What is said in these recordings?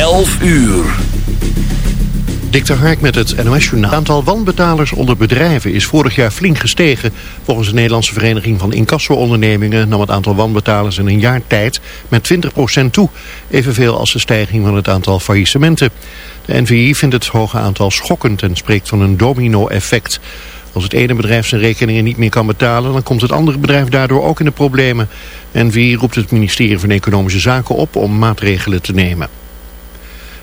11 uur. Dik Hark met het NOS-journaal. Het aantal wanbetalers onder bedrijven is vorig jaar flink gestegen. Volgens de Nederlandse Vereniging van Incasso-ondernemingen... nam het aantal wanbetalers in een jaar tijd met 20% toe. Evenveel als de stijging van het aantal faillissementen. De NVI vindt het hoge aantal schokkend en spreekt van een domino-effect. Als het ene bedrijf zijn rekeningen niet meer kan betalen... dan komt het andere bedrijf daardoor ook in de problemen. NVI roept het ministerie van Economische Zaken op om maatregelen te nemen.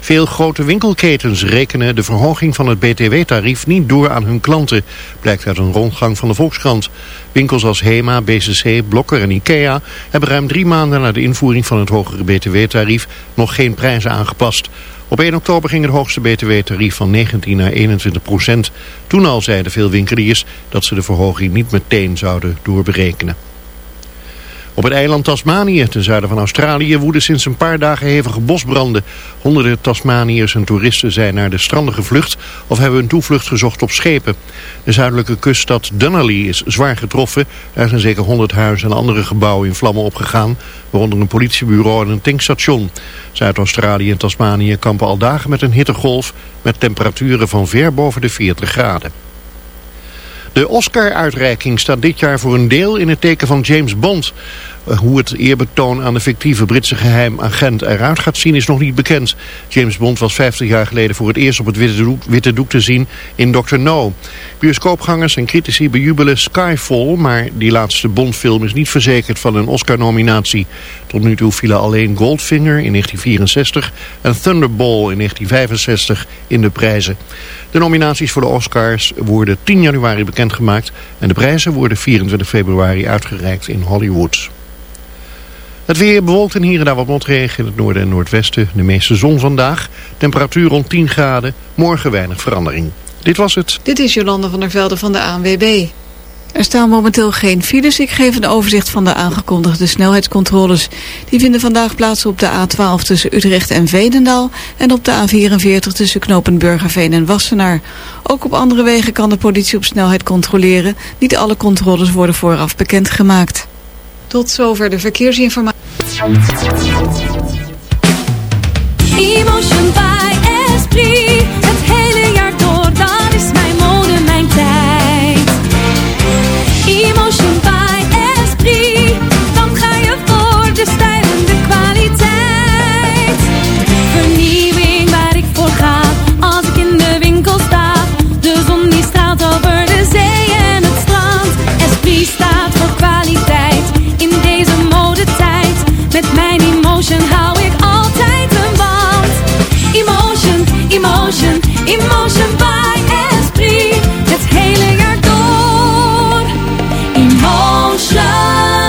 Veel grote winkelketens rekenen de verhoging van het btw-tarief niet door aan hun klanten, blijkt uit een rondgang van de Volkskrant. Winkels als Hema, BCC, Blokker en Ikea hebben ruim drie maanden na de invoering van het hogere btw-tarief nog geen prijzen aangepast. Op 1 oktober ging het hoogste btw-tarief van 19 naar 21 procent. Toen al zeiden veel winkeliers dat ze de verhoging niet meteen zouden doorberekenen. Op het eiland Tasmanië, ten zuiden van Australië, woeden sinds een paar dagen hevige bosbranden. Honderden Tasmaniërs en toeristen zijn naar de stranden gevlucht of hebben hun toevlucht gezocht op schepen. De zuidelijke kuststad Dunalley is zwaar getroffen. Er zijn zeker 100 huizen en andere gebouwen in vlammen opgegaan, waaronder een politiebureau en een tankstation. Zuid-Australië en Tasmanië kampen al dagen met een hittegolf met temperaturen van ver boven de 40 graden. De Oscar-uitreiking staat dit jaar voor een deel in het teken van James Bond. Hoe het eerbetoon aan de fictieve Britse geheimagent eruit gaat zien is nog niet bekend. James Bond was 50 jaar geleden voor het eerst op het witte doek, witte doek te zien in Dr. No. Bioscoopgangers en critici bejubelen Skyfall, maar die laatste Bondfilm is niet verzekerd van een Oscar-nominatie. Tot nu toe vielen alleen Goldfinger in 1964 en Thunderball in 1965 in de prijzen. De nominaties voor de Oscars worden 10 januari bekendgemaakt en de prijzen worden 24 februari uitgereikt in Hollywood. Het weer bewolkt en hier en daar wat motregen in het noorden en noordwesten. De meeste zon vandaag. Temperatuur rond 10 graden. Morgen weinig verandering. Dit was het. Dit is Jolande van der Velde van de ANWB. Er staan momenteel geen files. Ik geef een overzicht van de aangekondigde snelheidscontroles. Die vinden vandaag plaats op de A12 tussen Utrecht en Veenendaal... en op de A44 tussen Knopenburgerveen en Wassenaar. Ook op andere wegen kan de politie op snelheid controleren. Niet alle controles worden vooraf bekendgemaakt. Tot zover de verkeersinformatie. Emotion by. Het emotion,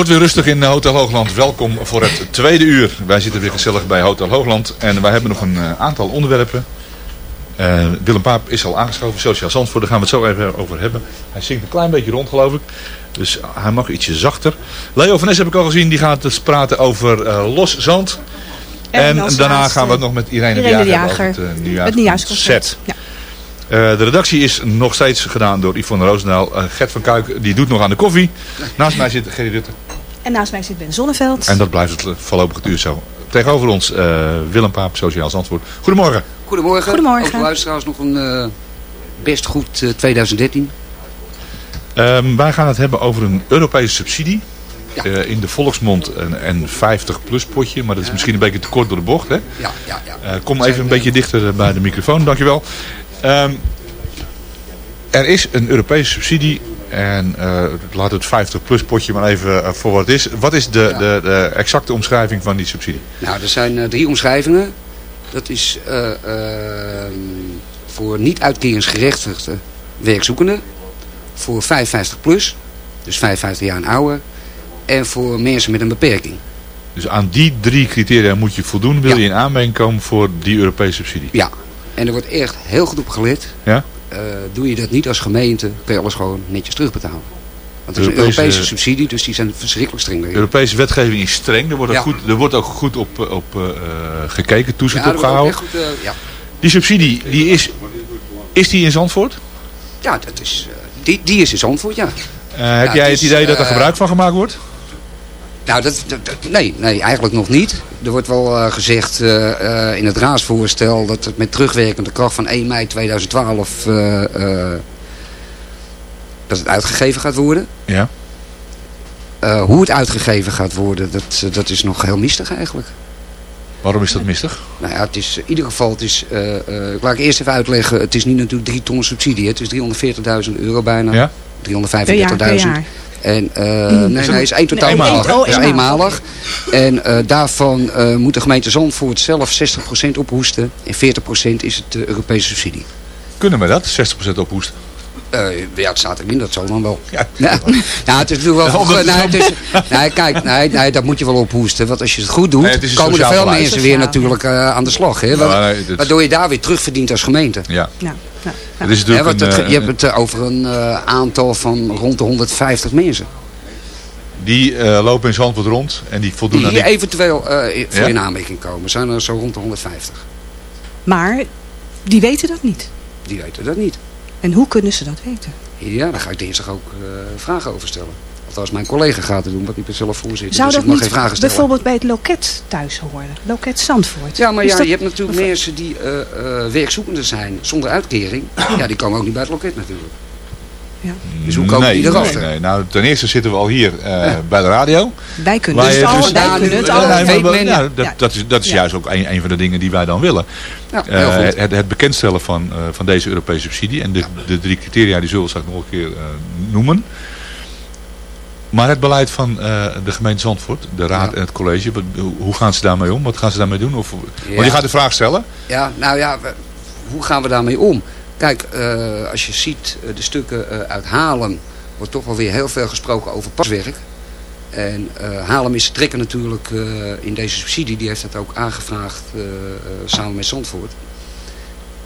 Wordt weer rustig in Hotel Hoogland. Welkom voor het tweede uur. Wij zitten weer gezellig bij Hotel Hoogland. En wij hebben nog een eh, aantal onderwerpen. Eh, Willem Paap is al aangeschoven. Sociaal Zandvoort, daar gaan we het zo even over hebben. Hij zingt een klein beetje rond geloof ik. Dus hij mag ietsje zachter. Leo van Nes heb ik al gezien. Die gaat dus praten over eh, los zand. En daarna laatste gaan we het nog met Irene, Irene de de Jager, Jager. hebben over het, uh, nieuwjaarsconcert. Ja. Eh, de redactie is nog steeds gedaan door Yvonne Roosendaal. Eh, Gert van Kuik die doet nog aan de koffie. Naast mij zit Gerry Rutte. En naast mij zit Ben Zonneveld. En dat blijft het eh, voorlopig het uur zo. Tegenover ons eh, Willem Paap, Sociaal Zandvoort. Goedemorgen. Goedemorgen. Goedemorgen. Ook de luisteraars nog een eh, best goed eh, 2013. Ehm, wij gaan het hebben over een Europese subsidie. Ja. Eh, in de volksmond een, een 50-plus potje. Maar dat is misschien een beetje te kort door de bocht. Hè? Ja, ja, ja. Eh, kom even een beetje dichter bij de microfoon, dankjewel. Ehm er is een Europese subsidie en eh, laat het 50-plus potje maar even eh, voor wat het is. Wat is de, de, de exacte omschrijving van die subsidie? Nou, er zijn eh, drie omschrijvingen. Dat is eh, ehm, voor niet uitkeringsgerechtigde werkzoekenden. Voor 55 plus, dus 55 jaar en ouder. En voor mensen met een beperking. Dus aan die drie criteria moet je voldoen. Wil je in aanmerking komen voor die Europese subsidie? Ja, en er wordt echt heel goed op gelet. Ja? Eh, doe je dat niet als gemeente, kun je alles gewoon netjes terugbetalen. Want het is een Europese- Europese subsidie, dus die zijn verschrikkelijk streng. daarin. Europese wetgeving is streng. Er wordt, ook, goed, er wordt ook goed op, op eh, gekeken, toezicht Ja, op wordt ook gehouden. echt goed, eh, ja. Die subsidie, die is, is die in Zandvoort? Ja, dat is, eh, die, die is in Zandvoort, ja. Eh, heb jij het is, idee dat er eh, gebruik van gemaakt wordt? Nou, dat, dat- dat- nee, nee, eigenlijk nog niet. Er wordt wel eh, gezegd eh, eh, in het raadsvoorstel dat het met terugwerkende kracht van 1 mei 2012 eh, eh, dat het uitgegeven gaat worden. Ja. Eh, hoe het uitgegeven gaat worden, dat, dat is nog heel mistig eigenlijk. Waarom is dat mistig? Nou ja, het is in ieder geval, het is, eh, eh, laat ik eerst even uitleggen, het is niet natuurlijk 3 ton subsidie, het is 340.000 euro bijna. Ja? 335.000. En eh, nee, nee, is één totaal Nee, één- oh, is eenmalig. eenmalig. En eh, daarvan eh, moet de gemeente Zandvoort zelf 60% ophoesten. En 40% is het de Europese subsidie. Kunnen we dat? 60% ophoesten? Eh, ja, het staat erin, dat zal dan wel. Ja. Ja, nou, het is natuurlijk wel... Ja, nee, het het is, nee, kijk, nee, nee, dat moet je wel ophoesten. Want als je het goed doet, het komen er veel mensen weer natuurlijk eh, aan de slag. Hè, Waardoor je daar weer terugverdient als gemeente. Ja. Ja. Het is Hè, natuurlijk want een, het- eh, je hebt het eh, over een eh, aantal van rond de 150 mensen. Die eh, lopen in Zandvoort rond en die voldoen Die aan die... eventueel eh, voor Ja? in aanmerking komen. Zijn er zo rond de 150. Maar die weten dat niet. Die weten dat niet. En hoe kunnen ze dat weten? Ja, daar ga ik dinsdag ook eh, vragen over stellen. Althans, mijn collega gaat het doen, want ik ben zelf voorzitter. Zou dus dat ik mag niet geen vragen stellen. bijvoorbeeld bij het loket thuis horen? Loket Zandvoort. Ja, maar ja, dat- je hebt natuurlijk mensen die eh eh, werkzoekenden zijn zonder uitkering. Ja, die komen ook niet bij het loket natuurlijk. Ja. Dus hoe komen nee, die erachter? Nee, nee. Nou, ten eerste zitten we al hier eh, bij de radio. Wij kunnen het al, dus- wij kunnen het al. ja, dat, dat is, dat is Ja. juist ook een, een van de dingen die wij dan willen. Het, het bekendstellen van, eh, van deze Europese subsidie. En de, de drie criteria die zullen we straks nog een keer eh, noemen. Maar het beleid van eh, de gemeente Zandvoort, de raad Ja. en het college, hoe- gaan ze daarmee om? Wat gaan ze daarmee doen? Of, Want je gaat de vraag stellen. Ja, nou ja, we- hoe gaan we daarmee om? Kijk, eh, als je ziet eh, de stukken uit Haarlem, wordt toch wel weer heel veel gesproken over paswerk. En Haarlem is de trekker natuurlijk in deze subsidie. Die heeft dat ook aangevraagd samen met Zandvoort.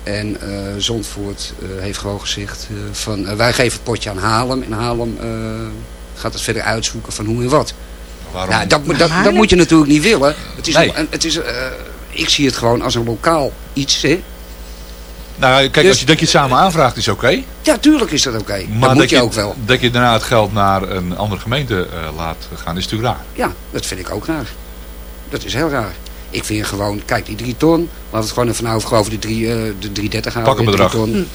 En eh Zandvoort heeft gewoon gezegd van wij geven het potje aan Haarlem. En Haarlem gaat het verder uitzoeken van hoe en wat. Waarom? Nou, dat, moet- dat, dat moet je natuurlijk niet willen. Het is Nee. een- het is, eh, ik zie het gewoon als een lokaal iets. Hè? Nou, kijk, Dus- als je, dat je het samen aanvraagt is oké. Ja, tuurlijk is dat oké. Maar dat moet je ook wel. Dat je daarna het geld naar een andere gemeente eh, laat gaan is natuurlijk raar. Ja, dat vind ik ook raar. Dat is heel raar. Ik vind gewoon, kijk, die drie ton, laten we het gewoon even over, over de, drie, eh, de 330 houden. Pak een drie bedrag. ton.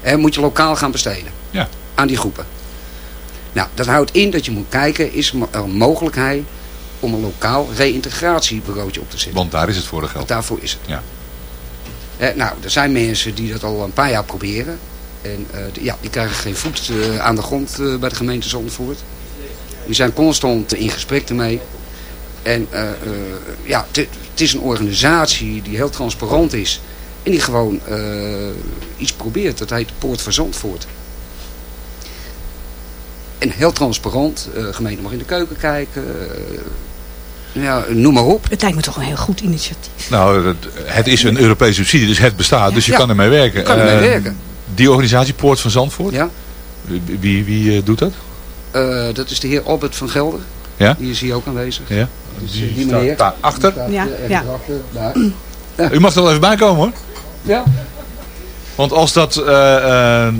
Hè, moet je lokaal gaan besteden. Ja. Aan die groepen. Nou, dat houdt in dat je moet kijken, is er een mogelijkheid om een lokaal reïntegratiebureautje op te zetten. Want daar is het voor de geld. Want daarvoor is het. Ja. Hè, nou, er zijn mensen die dat al een paar jaar proberen. En eh, die- ja, die krijgen geen voet eh, aan de grond eh, bij de gemeente Zandvoort. Die zijn constant in gesprek ermee. En eh, eh, ja, het is een organisatie die heel transparant is. En die gewoon eh, iets probeert. Dat heet Poort van Zandvoort. En heel transparant. Eh, de gemeente mag in de keuken kijken. eh, ja, noem maar op. Het lijkt me toch een heel goed initiatief. Nou, het, het is een Europese subsidie, dus het bestaat. Dus je Ja. kan ermee werken. Je kan ermee Eh, werken. Die organisatie, Poort van Zandvoort, Ja. wie, wie, wie, eh, doet dat? Eh, dat is de heer Albert van Gelder. Ja? Die is hier ook aanwezig. Ja? Dus, Die eh, die staat meneer. daar achter. Staat, Ja, eh, ja. achter, daar. U mag er wel even bij komen hoor. Ja. Want als dat, eh, eh,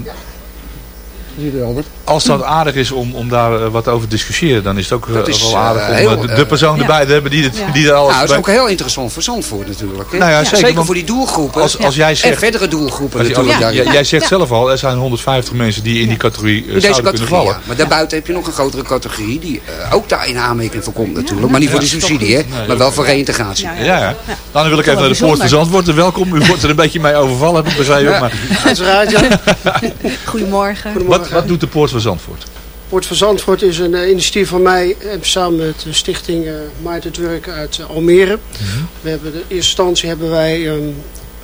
Zie je Albert? Als dat aardig is om, om daar eh, wat over te discussiëren, dan is het ook eh, Dat is, wel aardig om heel, eh, de, de persoon ja. erbij te hebben die, het, Ja. die er alles Nou, dat is ook heel interessant voor Zandvoort natuurlijk. Hè? Nou ja, zeker, voor die doelgroepen. als, als jij en zegt, verdere doelgroepen natuurlijk. jij- zegt zelf al, er zijn 150 mensen die in die categorie in deze zouden kunnen categorie, vallen. ja. Maar daarbuiten heb je nog een grotere categorie die ook daar in aanmerking voor komt natuurlijk. Maar niet voor de subsidie, hè? maar wel voor reïntegratie. Ja, Ja, ja. Dan wil ik even naar de Poort van. Zandvoort. Welkom, u wordt er een beetje mee overvallen, heb ik begrepen. Goedemorgen. wat, wat doet de Poort van Zandvoort? Poort van Zandvoort is een eh, initiatief van mij eh, samen met de stichting eh Maart het Werk uit Almere. We hebben de eerste instantie hebben wij ehm,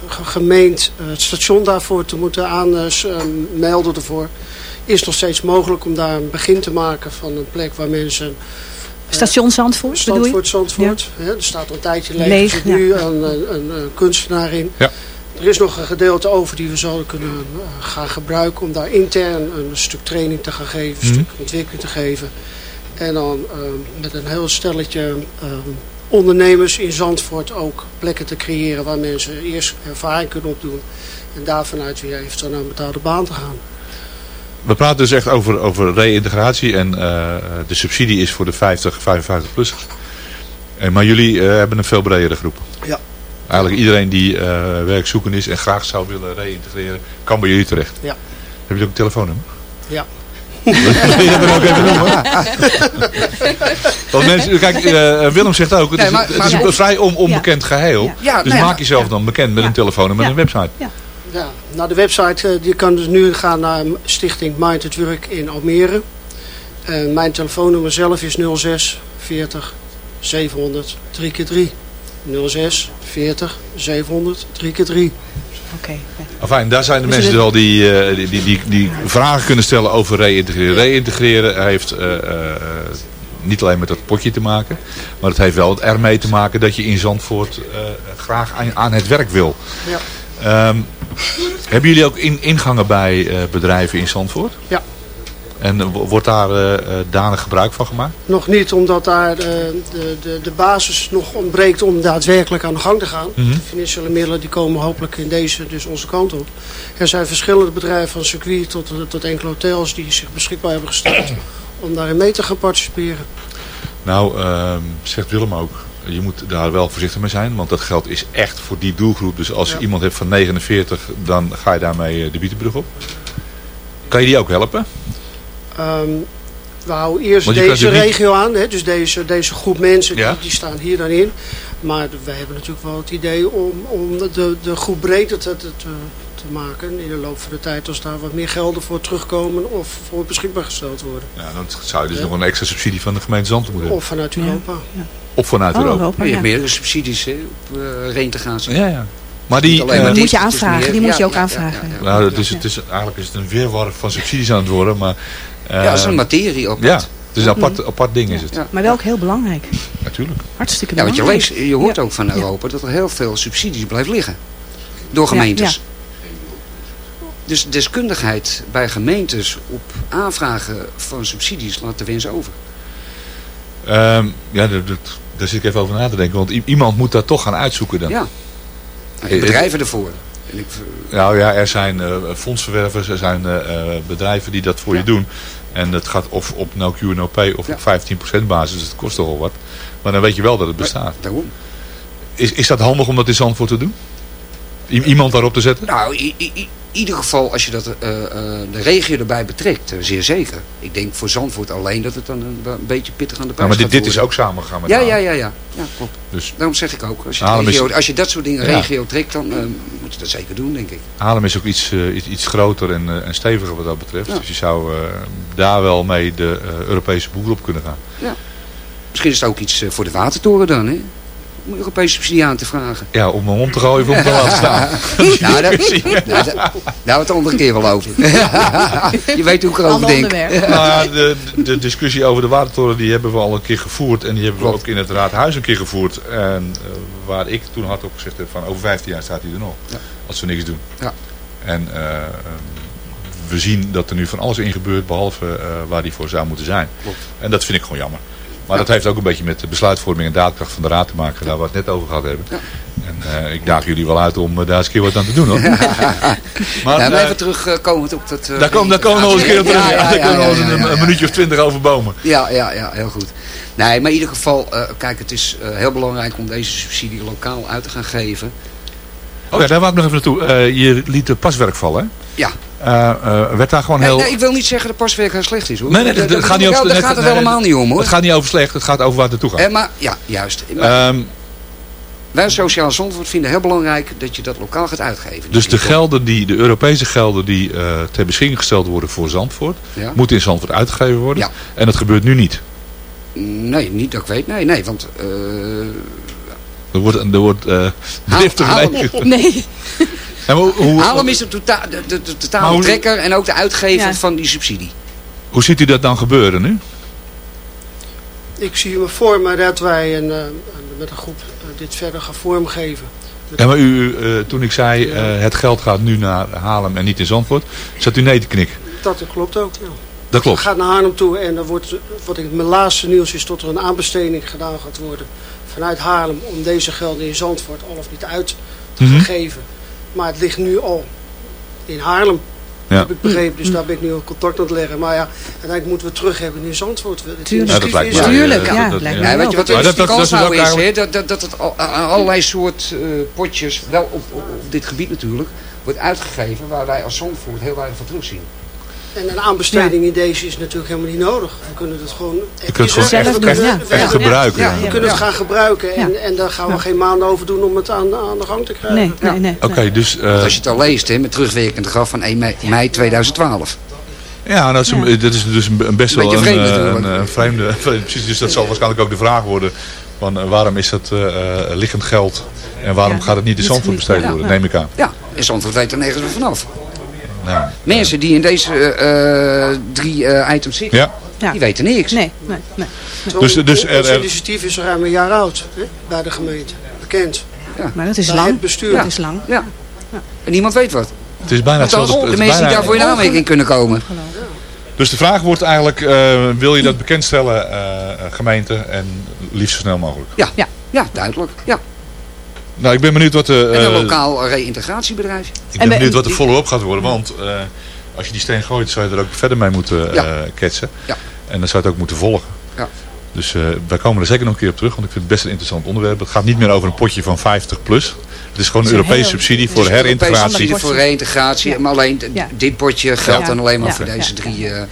ge- gemeend het station daarvoor te moeten aanmelden ervoor. Is nog steeds mogelijk om daar een begin te maken van een plek waar mensen... Station Zandvoort, bedoel je? Zandvoort, Zandvoort. hè, er staat al een tijdje leeg. Leeg, er zit ja. nu een, een kunstenaar in. Ja. Er is nog een gedeelte over die we zouden kunnen eh, gaan gebruiken om daar intern een stuk training te gaan geven, een Mhm. stuk ontwikkeling te geven. En dan eh, met een heel stelletje eh, ondernemers in Zandvoort ook plekken te creëren waar mensen eerst ervaring kunnen opdoen. En daar vanuit weer eventueel naar een betaalde baan te gaan. We praten dus echt over, over reïntegratie en eh, de subsidie is voor de 50, 55-plussers. maar jullie eh, hebben een veel bredere groep. Eigenlijk iedereen die eh, werkzoekend is en graag zou willen reïntegreren, kan bij jullie terecht. Ja. Heb je ook een telefoonnummer? Ja. je dat ook even noemen? Want mensen, kijk, uh, Willem zegt ook, het is, Nee, maar- het is een vrij on- onbekend geheel. Dus nou maak jezelf dan bekend met een telefoonnummer en een website. Ja, nou de website eh, die kan dus nu gaan naar Stichting Mind at Work in Almere. Mijn telefoonnummer zelf is 06 40 700 3 keer 3 06 40 700 3 keer 3 Oké. Enfin, daar zijn de Is mensen wel die, eh, die, die, die, die vragen kunnen stellen over reïntegreren. Reïntegreren heeft eh, eh, niet alleen met dat potje te maken. Maar het heeft wel ermee te maken dat je in Zandvoort eh, graag aan, aan het werk wil. Ja. Ehm, hebben jullie ook in, ingangen bij eh, bedrijven in Zandvoort? Ja. En wo- wordt daar eh, danig gebruik van gemaakt? Nog niet omdat daar eh, de, de, de basis nog ontbreekt om daadwerkelijk aan de gang te gaan. Mhm. De financiële middelen die komen hopelijk in deze dus onze kant op. Er zijn verschillende bedrijven van circuit tot, tot enkele hotels die zich beschikbaar hebben gesteld om daarin mee te gaan participeren. Nou, ehm, zegt Willem ook, je moet daar wel voorzichtig mee zijn. Want dat geld is echt voor die doelgroep. Dus als je iemand hebt van 49, dan ga je daarmee de Bietenbrug op. Kan je die ook helpen? Ehm, we houden eerst deze niet- regio aan, hè, dus deze, deze groep mensen Ja. die, die staan hier dan in. Maar wij hebben natuurlijk wel het idee om, om de, de groep breder te, te, te maken in de loop van de tijd. Als daar wat meer gelden voor terugkomen of voor beschikbaar gesteld worden. Ja, dan zou je dus Ja. nog een extra subsidie van de gemeente Zand moeten hebben. Of vanuit Europa. Of vanuit Oh, Europa. Europa, je ja. hebt meerdere subsidies hè, op uh, reintegratie. Ja, ja. Maar die, eh, maar Die moet je aanvragen, meer- die moet ja, je ook ja, ja, aanvragen. ja, ja. nou, het is, het is, eigenlijk is het een weerwar van subsidies aan het worden. Maar, eh, Ja, dat is een materie ook. Ja, het is een apart, apart ding is het. Ja. Maar wel ook heel belangrijk. Natuurlijk. Hartstikke Ja, want je belangrijk. leest, je hoort Ja. ook van Europa dat er heel veel subsidies blijft liggen. Door gemeentes. Dus deskundigheid bij gemeentes op aanvragen van subsidies laat de wens over. Ehm, ja, dat, dat- daar zit ik even over na te denken. Want iemand moet dat toch gaan uitzoeken dan. Ja. Je bedrijven ervoor. Ik, Nou ja, er zijn eh, fondsverwervers, er zijn eh, eh, bedrijven die dat voor Ja. je doen. En dat gaat of op no Q no of Ja. op 15% basis. Dus het kost toch wel wat. Maar dan weet je wel dat het bestaat. daarom. Is, is dat handig om dat in Zandvoort te doen? Iemand daarop te zetten? Nou, in ieder geval als je dat, eh, eh, de regio erbij betrekt, eh, zeer zeker. Ik denk voor Zandvoort alleen dat het dan een, een beetje pittig aan de Ja, prijs maar dit, dit is ook samengegaan met Ja, ja, ja, ja, ja. klopt. Dus Daarom zeg ik ook, als je, regio, als je dat soort dingen Ja. regio trekt, dan moet je dat zeker doen, denk ik. Haarlem is ook iets, iets, iets groter en, en steviger wat dat betreft. Ja. Dus je zou daar wel mee de Europese boer op kunnen gaan. Misschien is het ook iets voor de watertoren dan, hè? Om Europese subsidie aan te vragen. Ja, om hem om te gooien of om te laten staan. nou, dat, nou, dat, daar hebben we het de andere keer wel over. je weet hoe ik erover denk. Nou ja, de, de discussie over de watertoren die hebben we al een keer gevoerd. En die hebben we Klopt. ook in het raadhuis een keer gevoerd. En eh, waar ik toen had ook gezegd heb van over 15 jaar staat hij er nog. Ja. Als we niks doen. Ja. En eh, ehm, we zien dat er nu van alles in gebeurt behalve eh, waar die voor zou moeten zijn. Klopt. En dat vind ik gewoon jammer. Maar dat heeft ook een beetje met de besluitvorming en daadkracht van de raad te maken. Daar we het net over gehad hebben. Ja. En eh, ik daag jullie wel uit om eh, daar eens een keer wat aan te doen hoor. maar, eh, maar even terugkomend op dat... eh, daar komen we nog eens een keer op terug. Ja, ja, daar ja, kunnen we ja, ja, een, ja, ja. minuutje of twintig over bomen. Ja, ja, ja, heel goed. Nee, maar in ieder geval, eh, kijk, het is eh, heel belangrijk om deze subsidie lokaal uit te gaan geven. Oh ja, daar wou ik nog even naartoe. Eh, je liet de paswerk vallen, hè? Ja. Eh, eh, werd daar gewoon Nee, heel... nee, ik wil niet zeggen dat paswerk heel slecht is, hoor. Nee, nee, Dat- gaat niet over... Daar net- gaat het nee, helemaal niet om, hoor. Het gaat niet over slecht, het gaat over waar het naartoe gaat. Eh, maar, ja, juist. Maar Ehm, wij als Sociaal Zandvoort vinden het heel belangrijk dat je dat lokaal gaat uitgeven. dus de gelden, die, de Europese gelden die eh, ter beschikking gesteld worden voor Zandvoort, Ja? moeten in Zandvoort uitgegeven worden. Ja. En dat gebeurt nu niet. Nee, niet dat ik weet. Nee, nee, want... eh Er wordt, er wordt eh driftig Haal- nee. Maar hoe, hoe, Haarlem is de, tota- de, de, de totale Maar hoe- trekker en ook de uitgever Ja. van die subsidie. hoe ziet u dat dan gebeuren nu? Ik zie me voor me dat wij een, eh, met een groep eh, dit verder gaan vormgeven. Ja, maar u, eh, toen ik zei eh, het geld gaat nu naar Haarlem en niet in Zandvoort, zat u nee te knikken. Dat klopt ook. Ja. Dat klopt. Het gaat naar Haarlem toe en er wordt, wat ik, mijn laatste nieuws is dat er een aanbesteding gedaan gaat worden vanuit Haarlem om deze gelden in Zandvoort al of niet uit te Mhm. geven. Maar het ligt nu al in Haarlem. Ja. Heb ik begrepen, dus daar ben ik nu al contact aan het leggen. Maar ja, uiteindelijk moeten we terug hebben in Zandvoort. Tuurlijk. Ja, dat lijkt me. initiatief is- Tuurlijk, ja, dat- lijkt ja. me Ja, wel. weet je wat Maar de dat- dat- dat is kans nou eigenlijk-? Dat, dat, dat het al, aan allerlei soort eh, potjes, wel op, op, op dit gebied natuurlijk, wordt uitgegeven waar wij als Zandvoort heel weinig van terugzien. En een aanbesteding in deze is natuurlijk helemaal niet nodig. We kunnen het gewoon... Je kunt het gewoon echt, gebruiken. Ja, ja. We kunnen het gaan gebruiken en, en daar gaan we geen maanden over doen om het aan, aan de gang te krijgen. Nee, nee, nee. Oké, dus... eh, Want als je het al leest, hè, met terugwerkende graf van 1 mei, mei 2012. Ja, dat is, dat is dus een, een best wel een, vreemd eh, een, eh, vreemde... Precies, dus dat zal waarschijnlijk ook de vraag worden. Van, waarom is dat eh, eh, liggend geld en waarom Ja, gaat het niet in Zandvoort besteed worden, ja. neem ik aan. Ja, en Zandvoort weet er nergens meer vanaf. Mensen die in deze eh, eh, drie eh, items zitten, ja, Ja. die weten niks. Nee, nee, nee. Dus- dus er- ons er- initiatief is ruim een jaar oud hè, bij de gemeente. Bekend. Maar dat is Bij lang. het bestuur. Dat is lang. Ja. En niemand weet wat. het is bijna hetzelfde. de het is mensen die daarvoor in aanmerking kunnen komen. Dus de vraag wordt eigenlijk, eh, wil je dat bekendstellen, eh, gemeente, en liefst zo snel mogelijk. Ja, Ja. ja duidelijk. Ja. Nou, ik ben benieuwd wat de, En een eh, lokaal reïntegratiebedrijf. ik ben benieuwd wat de follow-up gaat worden, want eh, als je die steen gooit, zou je er ook verder mee moeten eh Ja. ketsen. Ja. En dan zou je het ook moeten volgen. Ja. Dus eh, wij komen er zeker nog een keer op terug, want ik vind het best een interessant onderwerp. Het gaat niet meer over een potje van 50 plus. Het is gewoon een Europese heel- subsidie voor herintegratie. subsidie voor reïntegratie. Ja. Maar alleen Ja. dit potje geldt Ja. dan alleen maar Ja. voor Ja. deze Ja. drie. eh,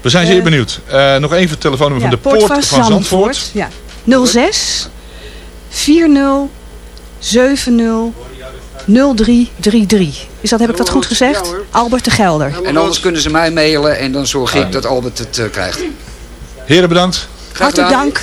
We zijn zeer Eh, benieuwd. Eh, nog even het telefoonnummer Ja, van de Poort, van Zandvoort. Ja. 06 40 70 0333. Is dat, heb ik dat goed gezegd? Ja. Albert de Gelder. en anders kunnen ze mij mailen en dan zorg ik dat Albert het eh, krijgt. Heren, bedankt. Graag Hartelijk dank.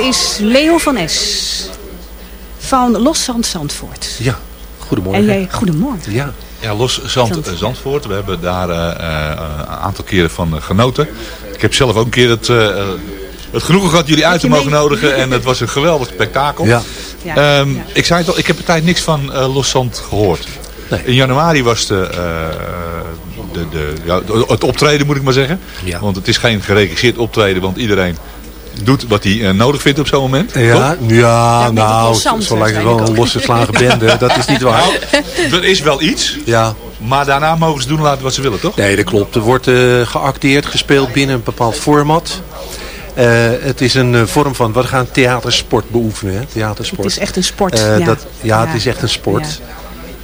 Is Leo van S. Van Loszand Zandvoort. Ja, goedemorgen. En jij, goedemorgen. Ja. Ja, Los Zand, Zandvoort. We hebben daar eh, eh, een aantal keren van eh, genoten. Ik heb zelf ook een keer het, het genoegen gehad jullie uit te mogen mee- nodigen. En het was een geweldig spektakel. Ja. Ja, Ehm, ja. Ik zei het al, ik heb een tijd niks van eh Los Zand gehoord. Nee. In januari was de, eh, de, de, ja, het optreden, moet ik maar zeggen. Ja. Want het is geen geregisseerd optreden, want iedereen doet wat hij eh, nodig vindt op zo'n moment. Ja, Toch? ja, nou, zo lijkt het wel een ook. losgeslagen bende. Dat is niet waar. Nou, er is wel iets, Ja, maar daarna mogen ze doen laten wat ze willen, toch? nee, dat klopt. Er wordt eh, geacteerd, gespeeld binnen een bepaald format. Eh, het is een vorm van, we gaan theatersport beoefenen. Hè? Theatersport. Het is echt een sport. Ja. dat, ja, het is echt een sport.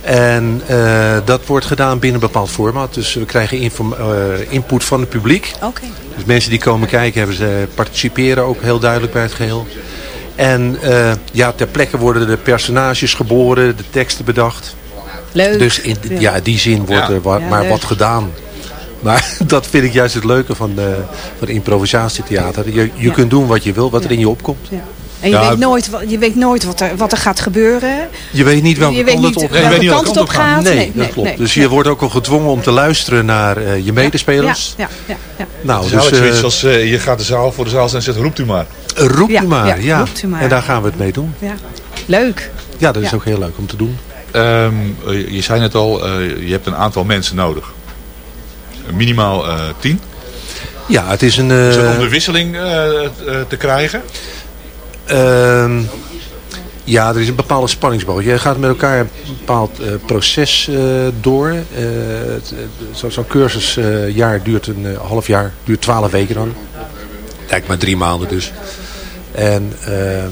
En eh, dat wordt gedaan binnen een bepaald format. Dus we krijgen inform- eh, input van het publiek. Oké. Dus mensen die komen kijken, hebben ze, participeren ook heel duidelijk bij het geheel. En eh, ja, ter plekke worden de personages geboren, de teksten bedacht. Leuk. Dus in ja, in die zin wordt Ja. er wa- Ja, maar leuk. wat gedaan. Maar dat vind ik juist het leuke van, eh van improvisatietheater. Je, je Ja. kunt doen wat je wil, wat er in je opkomt. En je Ja, weet nooit, je weet nooit wat, er, wat er gaat gebeuren. Je weet niet welke je weet kant het niet op Nee, je welke weet niet kant welke het op kant gaat. Nee, dat klopt. dus je wordt ook al gedwongen om te luisteren naar eh, je medespelers. Ja, ja, ja, ja. Nou, Dus, dus zoiets eh, als eh, je gaat de zaal voor de zaal staan en zegt roept u maar. roep Ja, u maar. ja, Ja, roept u maar. En daar gaan we het mee doen. ja. Leuk. Ja, dat is Ja. ook heel leuk om te doen. Ehm, eh, je zei net al, eh, je hebt een aantal mensen nodig. Minimaal eh, tien. Ja, het is een... eh, Is om de wisseling eh, eh, te krijgen? Ehm, ja, er is een bepaalde spanningsboog. Je gaat met elkaar een bepaald eh, proces eh, door. Eh, zo- Zo'n cursusjaar duurt een half jaar, duurt twaalf weken dan. Lijkt maar drie maanden dus. En ehm,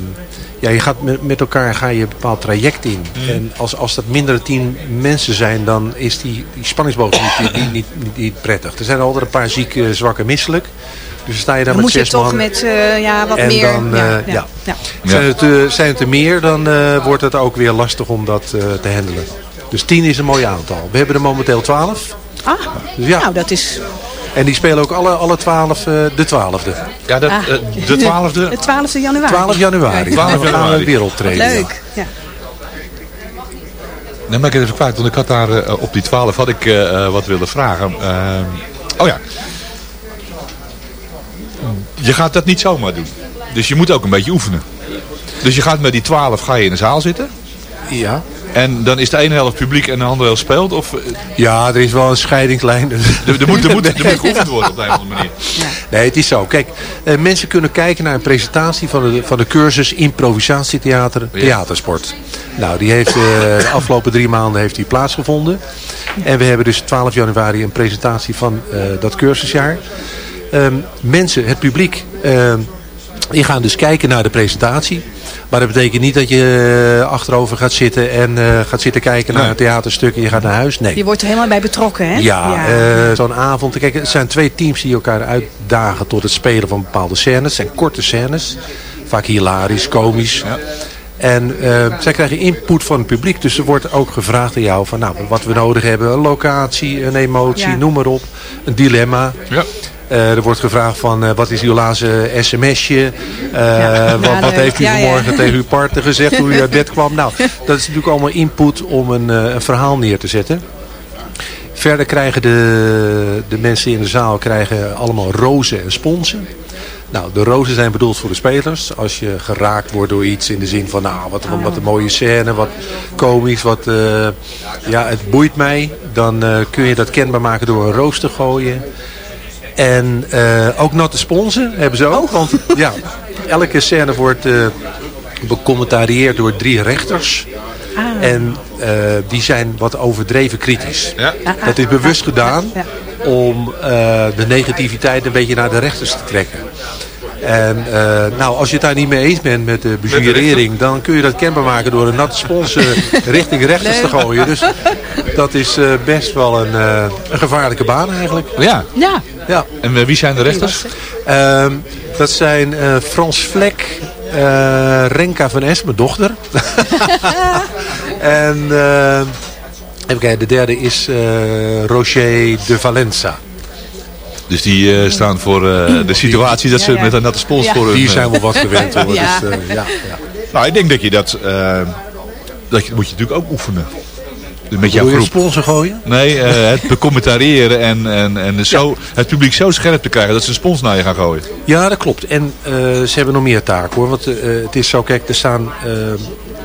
ja, je gaat met, met elkaar ga je een bepaald traject in. En als, als dat minder dan tien mensen zijn, dan is die, die spanningsboog niet, niet, niet, niet, prettig. Er zijn altijd een paar ziek, zwak en misselijk. Dus sta je daar Dan met moet je zes toch man. met eh, ja, wat En meer. dan, ja, eh, ja, ja. ja. Zijn, het, eh, zijn het er meer, dan eh, wordt het ook weer lastig om dat eh, te handelen. Dus 10 is een mooi aantal. We hebben er momenteel 12. Ah, Dus ja. nou dat is... En die spelen ook alle, alle 12 eh, de 12e. Ja, dat, Ah. eh, de twaalfde. De 12e januari. 12 januari. 12 Dan gaan we januari. een wereldtraining. Leuk. Ja. Nee, maar ik het even kwijt, want ik had daar op die 12 had ik wat willen vragen. Ehm, oh ja. Je gaat dat niet zomaar doen. Dus je moet ook een beetje oefenen. Dus je gaat met die 12 ga je in de zaal zitten. Ja. En dan is de ene helft publiek en de andere helft speelt. Of eh, Ja, er is wel een scheidingslijn. er, er moet, er, moet, er moet geoefend worden op een of andere manier. Nee, het is zo. Kijk, eh, mensen kunnen kijken naar een presentatie van de, van de cursus improvisatietheater theatersport. Nou, die heeft eh, de afgelopen drie maanden heeft die plaatsgevonden. En we hebben dus 12 januari een presentatie van eh, dat cursusjaar. Ehm, mensen, het publiek, ehm, die gaan dus kijken naar de presentatie. Maar dat betekent niet dat je eh, achterover gaat zitten en eh, gaat zitten kijken naar een theaterstuk en je gaat naar huis. Nee. Je wordt er helemaal bij betrokken, hè? Ja, eh, zo'n avond. Kijk, het zijn twee teams die elkaar uitdagen tot het spelen van bepaalde scènes. Het zijn korte scènes. Vaak hilarisch, komisch. En eh, zij krijgen input van het publiek. Dus er wordt ook gevraagd aan jou van nou, wat we nodig hebben. Een locatie, een emotie, Ja. noem maar op. Een dilemma. Ja. Eh, er wordt gevraagd van eh, wat is uw laatste sms'je? Eh, Ja, wat, heeft u Ja, ja. vanmorgen tegen uw partner gezegd toen u uit bed kwam? Nou, dat is natuurlijk allemaal input om een, eh, een verhaal neer te zetten. Verder krijgen de, de mensen in de zaal krijgen allemaal rozen en sponsen. Nou, de rozen zijn bedoeld voor de spelers. Als je geraakt wordt door iets in de zin van, nou, wat, wat een mooie scène, wat komisch, wat, eh, ja, het boeit mij. Dan eh, kun je dat kenbaar maken door een roos te gooien. En eh, ook natte sponsen hebben ze ook. Want ja, elke scène wordt becommentarieerd door drie rechters. En eh, die zijn wat overdreven kritisch. Ja. Dat is bewust gedaan om eh, de negativiteit een beetje naar de rechters te trekken. En eh, nou, als je het daar niet mee eens bent met de bejurering, dan kun je dat kenbaar maken door een natte spons richting rechters te gooien. Dus dat is eh, best wel een, eh, een gevaarlijke baan eigenlijk. Ja. Ja. Ja. En wie zijn de rechters? Ehm, dat zijn eh, Frans Vlek, eh, Renka van Es, mijn dochter. en even kijken, de derde is eh, Roger de Valenza. Dus die eh, staan voor eh, de situatie dat ze Ja, ja. met een natte spons Ja. voor hun... Die zijn wel wat gewend, hoor. Ja. Dus, eh, ja, ja. Nou, ik denk dat je dat... eh, dat je, moet je natuurlijk ook oefenen. Dus met jouw Wil je groep. sponsen gooien? Nee, eh, het becommentariëren en, en, en zo, het publiek zo scherp te krijgen dat ze een spons naar je gaan gooien. Ja, dat klopt. En eh, ze hebben nog meer taken hoor. Want eh, het is zo, kijk, er staan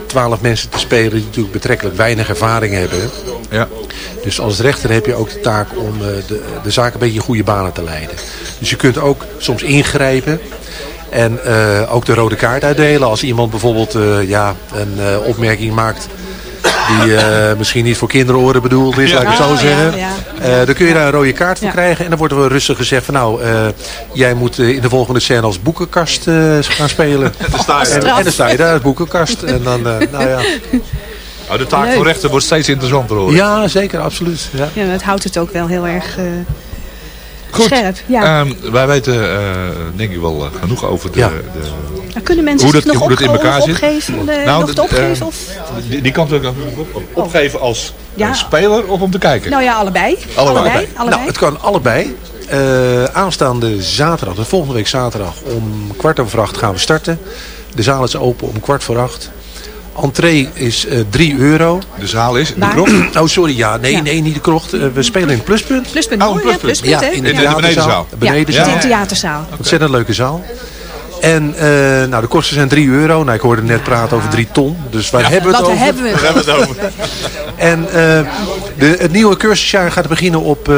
twaalf mensen te spelen die natuurlijk betrekkelijk weinig ervaring hebben. Ja. Dus als rechter heb je ook de taak om eh, de, de zaak een beetje in goede banen te leiden. Dus je kunt ook soms ingrijpen. En eh, ook de rode kaart uitdelen. Als iemand bijvoorbeeld eh, ja, een opmerking maakt die eh, misschien niet voor kinderoren bedoeld is, laat ik het zo Oh, ja, zeggen. ja. Eh, dan kun je daar een rode kaart voor Ja. krijgen. En dan wordt er wel rustig gezegd van nou, eh, jij moet in de volgende scène als boekenkast eh, gaan spelen. dan sta je en, en dan sta je daar als boekenkast. En dan, eh, nou ja. Nou, de taak Leuk. van rechter wordt steeds interessanter hoor. Ja, zeker, absoluut. Ja. Ja, het houdt het ook wel heel erg eh, Goed. scherp. Ja. Ehm, wij weten eh, denk ik wel eh, genoeg over de, Ja. de, Nou, kunnen mensen hoe zich dat, nog hoe dat in elkaar zit. opgeven? eh, Nou, nog de- opgeven? of? die, die kan natuurlijk ook op, opgeven als Ja. speler of om te kijken. Nou ja, allebei. Allebei. Allebei. allebei. Nou, het kan allebei. Eh, aanstaande zaterdag, de volgende week zaterdag, om kwart over acht gaan we starten. De zaal is open om kwart voor acht. Entree is eh 3 euro. De zaal is de krocht. Oh, sorry, ja. Nee, Ja. nee, niet de krocht. Eh, we spelen in het Pluspunt. Pluspunt. Oh, ja, pluspunt. pluspunt. Ja, hè? in de, benedenzaal. De benedenzaal. Ja, Ja. in de theaterzaal. Ontzettend leuke zaal. En eh, nou, de kosten zijn 3 euro. Nou, ik hoorde net praten over 3 ton. Dus waar hebben we het Wat over? hebben we? Daar hebben we het over. En eh, de, het nieuwe cursusjaar gaat beginnen op eh,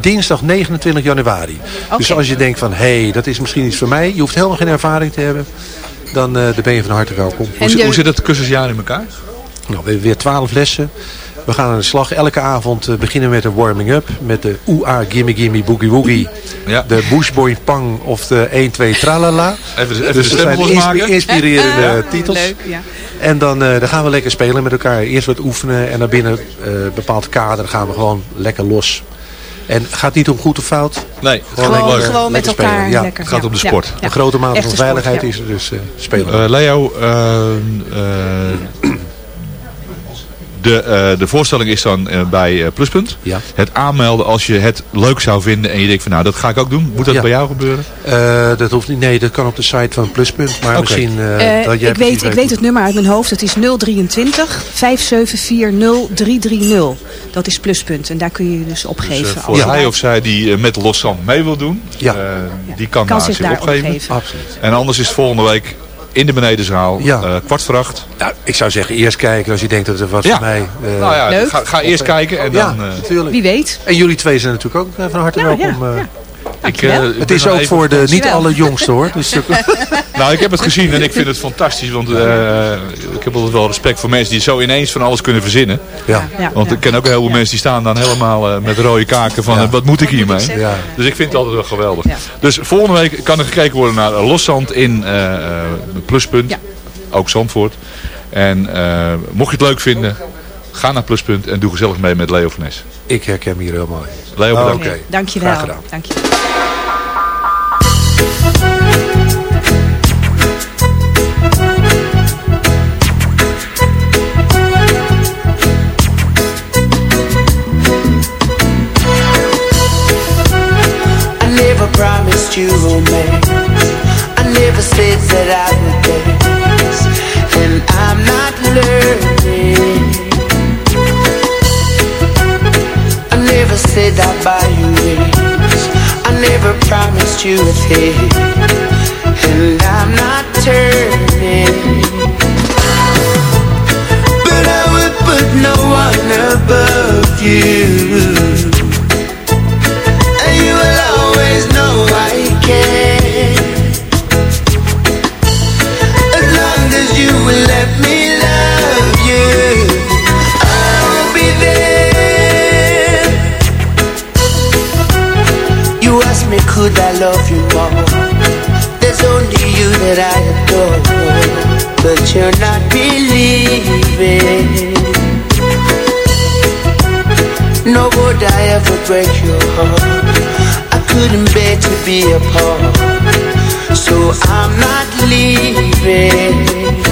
dinsdag 29 januari. Dus als je denkt van, hé, hey, dat is misschien iets voor mij. Je hoeft helemaal geen ervaring te hebben. Dan, eh, dan ben je van harte welkom. Hoe, zit- je- hoe zit het cursusjaar in elkaar? Nou, we hebben weer 12 lessen. We gaan aan de slag. Elke avond eh, beginnen we met een warming-up. Met de Oea Gimme Gimme Boogie Woogie. Ja. De Bushboy Pang of de 1 2 Tralala. Even, even Dus de dat zijn inspi- inspirerende titels. Leuk, ja. En dan, eh, dan gaan we lekker spelen met elkaar. Eerst wat oefenen en dan binnen eh, een bepaald kader gaan we gewoon lekker los. En het gaat niet om goed of fout. Nee, Gewoon, gewoon leuk. gewoon met Lekker elkaar. spelen, ja. Lekker. Het gaat om de sport. ja. Een grote mate Echte van sport, veiligheid ja. is er, dus eh, spelen. Eh, Leo, eh, de, eh, de voorstelling is dan eh, bij eh, Pluspunt. Ja. Het aanmelden als je het leuk zou vinden en je denkt van nou dat ga ik ook doen. Moet dat Ja. bij jou gebeuren? Eh, dat hoeft niet. Nee, dat kan op de site van Pluspunt. Maar misschien dat jij ik, weet, ik weet het nummer uit mijn hoofd. Het is 023 574 0330. Dat is pluspunt. En daar kun je je dus opgeven. Dus, als voor hij of zij die met Los mee wil doen, Ja. eh, die kan, kan zich daar opgeven. opgeven. Absoluut. En anders is volgende week in de benedenzaal, Ja. eh, kwart voor acht. Nou, ik zou zeggen eerst kijken als je denkt dat het wat Ja. voor mij... eh, nou ja, Leuk. ga, ga eerst kijken en dan... eh, natuurlijk. Wie weet. En jullie twee zijn natuurlijk ook eh, van harte Ja, welkom. Eh. ik, Het is ook voor de niet Dankjewel. allerjongste hoor. Dus, Nou, ik heb het gezien en ik vind het fantastisch. Want eh, ik heb altijd wel respect voor mensen die zo ineens van alles kunnen verzinnen. ja. Want ik ken ook heel veel mensen die staan dan helemaal eh, met rode kaken van Ja. wat moet ik hiermee? Ja. Dus ik vind het altijd wel geweldig. Dus volgende week kan er gekeken worden naar Loszand in eh, eh, Pluspunt. Ja. Ook Zandvoort. En eh, mocht je het leuk vinden, ga naar Pluspunt en doe gezellig mee met Leo van Nes. Ik herken me hier heel mooi. Leo, bedankt. Oké. Dankjewel. Graag gedaan. Dankjewel. I never promised you romance. I never said never said I'd buy you rings. I never promised you a thing, and I'm not turning. But I would put no one above you. Could I love you more. There's only you that I adore But you're not believing. No would I ever break your heart. I couldn't bear to be apart. So I'm not leaving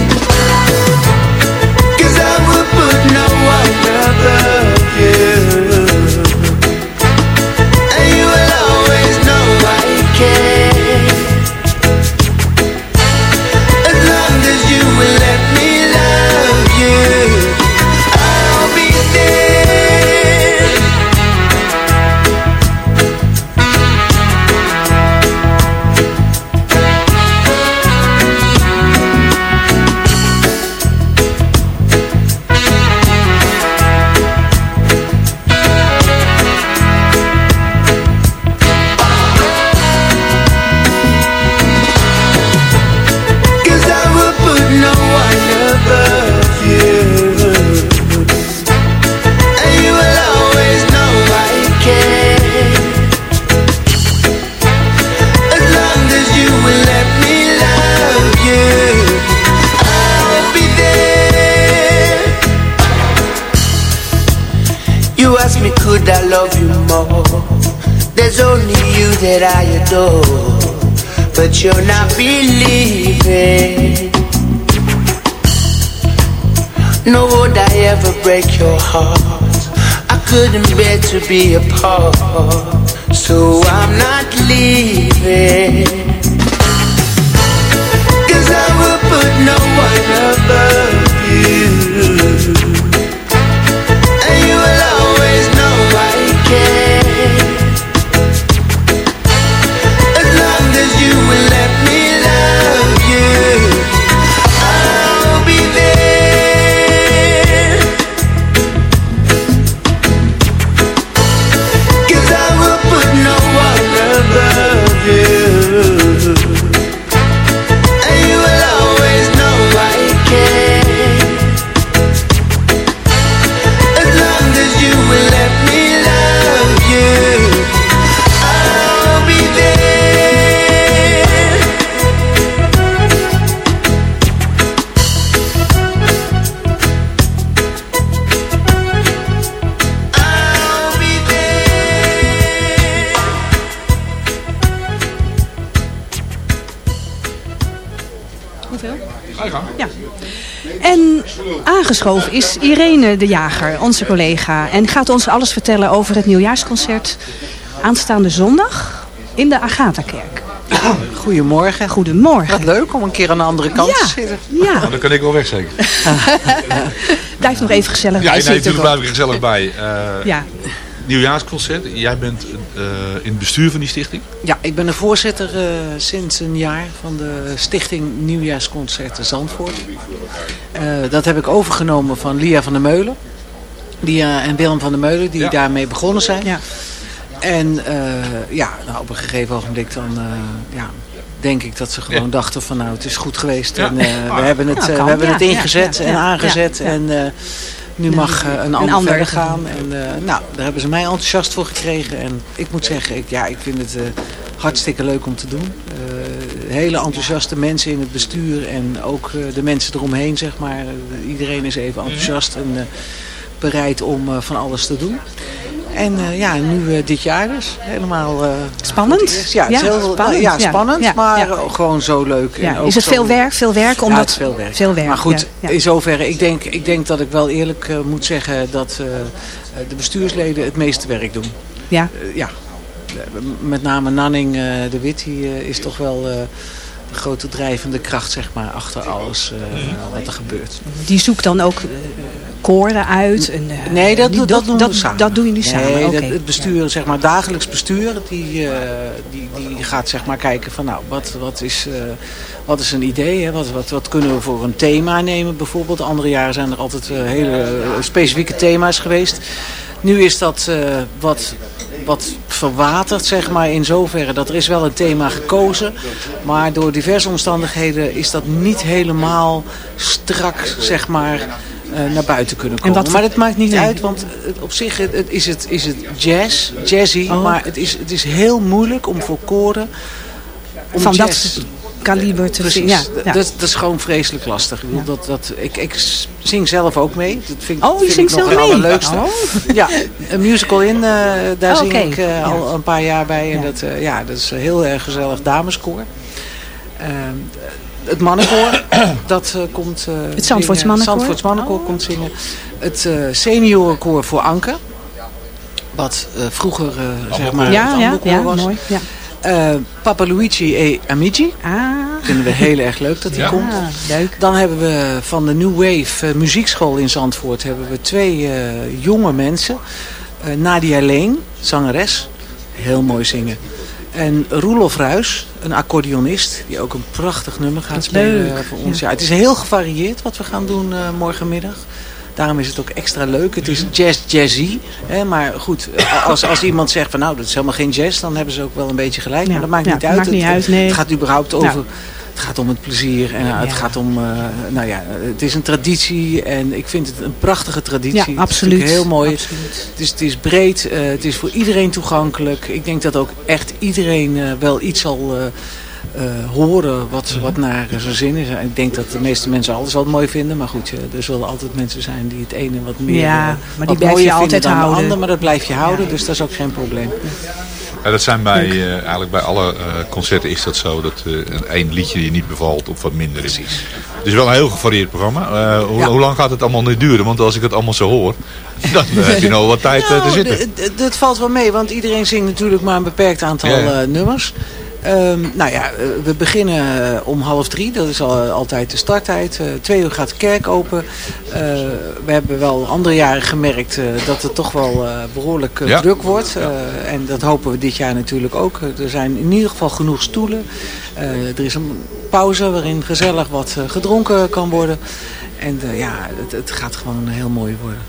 to be a part aangeschoven is Irene de Jager, onze collega. En gaat ons alles vertellen over het nieuwjaarsconcert aanstaande zondag in de Agatha-kerk. Goedemorgen. Goedemorgen. Wat leuk om een keer aan de andere kant Ja. te zitten. Ja. Nou, dan kan ik wel weg zeker. Blijf nog even gezellig Ja, bij nee, zitten, natuurlijk blijf ik gezellig bij. Eh, Ja. Nieuwjaarsconcert. Jij bent eh, in het bestuur van die stichting. Ja, ik ben de voorzitter eh, sinds een jaar van de Stichting Nieuwjaarsconcerten Zandvoort. Eh, dat heb ik overgenomen van Lia van der Meulen. Lia en Willem van der Meulen, die daarmee begonnen zijn. En eh, ja, nou, op een gegeven ogenblik dan eh, ja, denk ik dat ze gewoon Ja. dachten van nou het is goed geweest. Ja. En eh, we hebben het, Nou, we hebben Ja, het ja, ingezet ja, en ja, aangezet. ja, ja. En eh, nu mag eh, een Een ander ander. verder gaan. En eh, nou, daar hebben ze mij enthousiast voor gekregen. En ik moet zeggen, ik, ja, ik vind het eh, hartstikke leuk om te doen. Hele enthousiaste mensen in het bestuur en ook de mensen eromheen, zeg maar. Iedereen is even enthousiast en bereid om van alles te doen. En eh, ja, nu eh, dit jaar dus. Helemaal... eh, Spannend? Ja, heel, spannend, ja, ja. spannend, Ja, maar ja. gewoon zo leuk. En ook Is het veel werk? Veel werk? ja, Omdat... het veel werk. Veel werk, Maar goed, in zoverre, ik denk, ik denk dat ik wel eerlijk moet zeggen dat de bestuursleden het meeste werk doen. Ja. Ja. Met name Nanning de Wit, die is toch wel de grote drijvende kracht zeg maar, achter alles wat er gebeurt. Die zoekt dan ook koren uit? En, eh, Nee, dat, die- dat doen dat, we samen. Dat doen jullie samen, Nee, dat- het bestuur, zeg maar, dagelijks bestuur, die, eh, die, die gaat zeg maar kijken van nou, wat, wat, is, eh, wat is een idee? Hè? Wat, wat, wat kunnen we voor een thema nemen bijvoorbeeld? Andere jaren zijn er altijd eh, hele eh, specifieke thema's geweest. Nu is dat eh, wat, wat verwaterd, zeg maar, in zoverre dat er is wel een thema gekozen. Maar door diverse omstandigheden is dat niet helemaal strak, zeg maar, eh, naar buiten kunnen En komen. wat maar dat maakt niet Nee. uit, want het, op zich het, het is, het, is het jazz, jazzy, Oh. maar het is, het is heel moeilijk om voor koren om Van dat kaliber te zien. Ja, ja. Dat, dat is gewoon vreselijk lastig. Ik, dat, dat, ik, ik zing zelf ook mee. Dat vind, ik- Oh, je vind zingt ik nog zelf het mee? allerleukste. Oh. Ja, een musical in, eh, daar Oh, zing ik eh, al een paar jaar bij. En dat, eh, ja, dat is een heel erg gezellig dameskoor. Het mannenkoor, dat eh, komt eh, Het Zandvoorts mannenkoor? Zandvoorts mannenkoor komt zingen. Het eh, seniorenkoor voor Anke. Wat eh, vroeger zeg maar Ja, het ja, was. mooi. Ja. Eh, Papa Luigi e Amici. Ah. Vinden we heel erg leuk dat hij Ja. komt. Ah, leuk. Dan hebben we van de New Wave eh, muziekschool in Zandvoort hebben we twee eh, jonge mensen. Eh, Nadia Leen, zangeres. Heel mooi zingen. En Roelof Ruis, een accordeonist, die ook een prachtig nummer gaat spelen leuk. eh, voor ons. Ja. Ja. het is heel gevarieerd wat we gaan doen eh, morgenmiddag. Daarom is het ook extra leuk. Het is jazz jazzy. Hè, maar goed, als, als iemand zegt van nou, dat is helemaal geen jazz, dan hebben ze ook wel een beetje gelijk. Ja. Maar dat maakt Ja, niet uit. maakt niet het, uit, nee. het gaat überhaupt over... Nou. Het gaat om het plezier en het gaat om, eh, nou ja, het is een traditie en ik vind het een prachtige traditie. Ja, Het is absoluut. heel mooi. Absoluut. Het is, het is breed, eh, het is voor iedereen toegankelijk. Ik denk dat ook echt iedereen eh, wel iets zal horen wat, wat naar zijn zin is. Ik denk dat de meeste mensen alles wel mooi vinden, maar goed, er zullen altijd mensen zijn die het ene wat meer Ja, maar die blijf je altijd houden. de ander, maar dat blijf je houden, dus dat is ook geen probleem. Ja, dat zijn bij, eh, eigenlijk bij alle eh, concerten is dat zo. Dat eh, een één liedje je niet bevalt of wat minder is. Het is wel een heel gevarieerd programma. Hoe, hoe lang gaat het allemaal niet duren? Want als ik het allemaal zo hoor, dan heb je nog wat tijd te Nou, zitten. Dat valt wel mee, want iedereen zingt natuurlijk maar een beperkt aantal Ja, nummers. Ehm, nou ja, eh, we beginnen eh, om half drie. Dat is al, altijd de starttijd. Eh, twee uur gaat de kerk open. Eh, we hebben wel andere jaren gemerkt eh, dat het toch wel eh, behoorlijk eh, Ja. druk wordt. Eh, en dat hopen we dit jaar natuurlijk ook. Eh, Er zijn in ieder geval genoeg stoelen. Eh, er is een pauze waarin gezellig wat eh, gedronken kan worden. En eh, ja, het, het gaat gewoon heel mooi worden.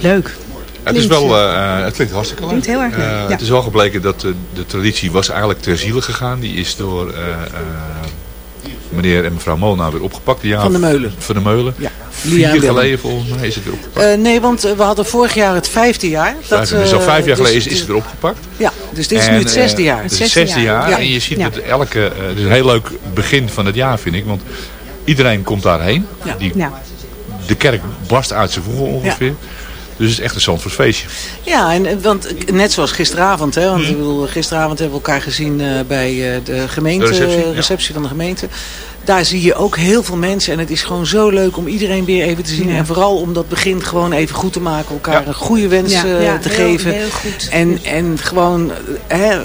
Leuk. Het is wel, eh, eh, het klinkt hartstikke leuk. Klinkt heel erg leuk, Eh, ja. Het is wel gebleken dat de, de traditie was eigenlijk ter ziele gegaan. Die is door eh, eh, meneer en mevrouw Molna weer opgepakt. Van de Meulen. Van de Meulen. Ja. Vier jaar geleden volgens mij is het weer opgepakt. Eh, nee, want eh, we hadden vorig jaar het vijfde jaar. Vijf, dus al eh, vijf jaar dus- geleden is, is het weer opgepakt. Ja, dus dit is En, nu het zesde eh, jaar. Het is het zesde jaar. Ja. En je ziet Ja. dat elke... eh, het is een heel leuk begin van het jaar vind ik. Want iedereen komt daarheen. Ja. Die, Ja. De kerk barst uit zijn voegen ongeveer. Dus het is echt een Zandvoorts feestje. Ja, en, eh, want net zoals gisteravond, hè, Mhm. want ik bedoel, gisteravond hebben we elkaar gezien eh, bij eh, de gemeente, De receptie, ja. receptie van de gemeente. Daar zie je ook heel veel mensen en het is gewoon zo leuk om iedereen weer even te zien. Ja. En vooral om dat begin gewoon even goed te maken, elkaar een goede wens Ja, eh, ja, te heel- geven. heel goed. En, en gewoon hè,